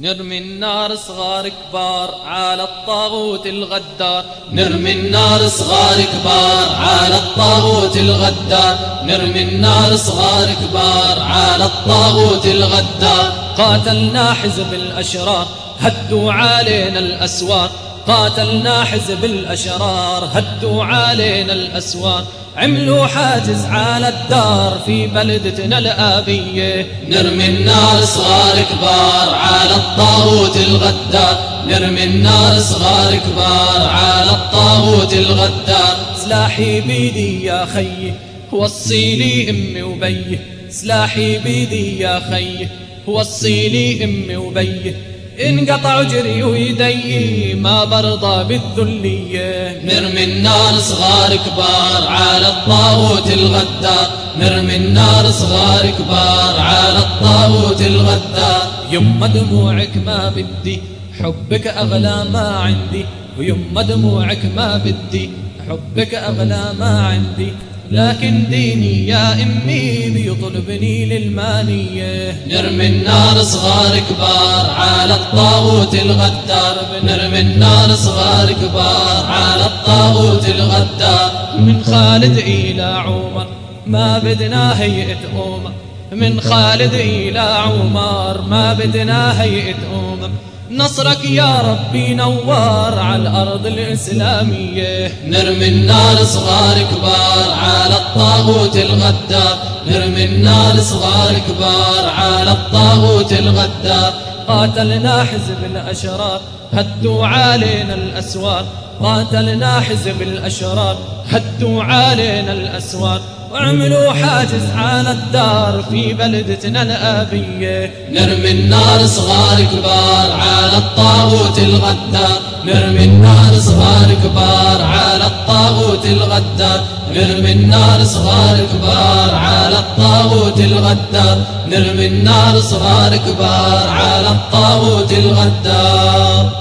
نرمي النار صغار كبار على الطاغوت الغدار. نرمي النار صغار كبار على الطاغوت الغدار. نرمي النار صغار كبار على الطاغوت الغدار. قاتلنا حزب الأشرار هدوا علينا الأسوار. قاتلنا حزب الأشرار هدوا علينا الأسوار. عملوا حاجز على الدار في بلدتنا الآبية. نرمي النار صغار كبار على الطاغوت الغدار. نرمي النار صغار كبار على الطاغوت الغدار. سلاحي بيدي يا خيي وصيلي أمي وبيه سلاحي بيدي يا خيي وصيلي أمي وبيه انقطع جري ويدي ما برضى بالذلية. نرمي النار صغار كبار على الطاغوت الغدار نرمي النار صغار كبار على الطاغوت الغدار يما دموعك ما بدي حبك أغلى ما عندي. ويما دموعك ما بدي حبك أغلى ما عندي. لكن ديني يا أمي بيطلبني للمانية. نرمي النار صغار كبار على الطاغوت الغدار. بنرمي النار صغار كبار على الطاغوت الغدار. من خالد إلى عمر ما بدنا هيئة أمر من خالد إلى عمر ما بدنا هيئة أمر نصرك يا ربي نوار على الأرض الإسلامية. نرمي النار صغار كبار على الطاغوت الغدار. نرمي النار صغار كبار على الطاغوت الغدار. قاتلنا حزب الأشرار هدوا علينا الأسوار. قاتلنا حزب الأشرار هدوا علينا الأسوار. وعملوا حاجز على الدار في بلدتنا الآبية. نرمي النار صغار كبار على الطاغوت الغدار. نرمي النار صغار كبار على الطاغوت الغدار. نرمي النار صغار كبار على الغدار نرمي النار صغار كبار على الطاغوت الغدار.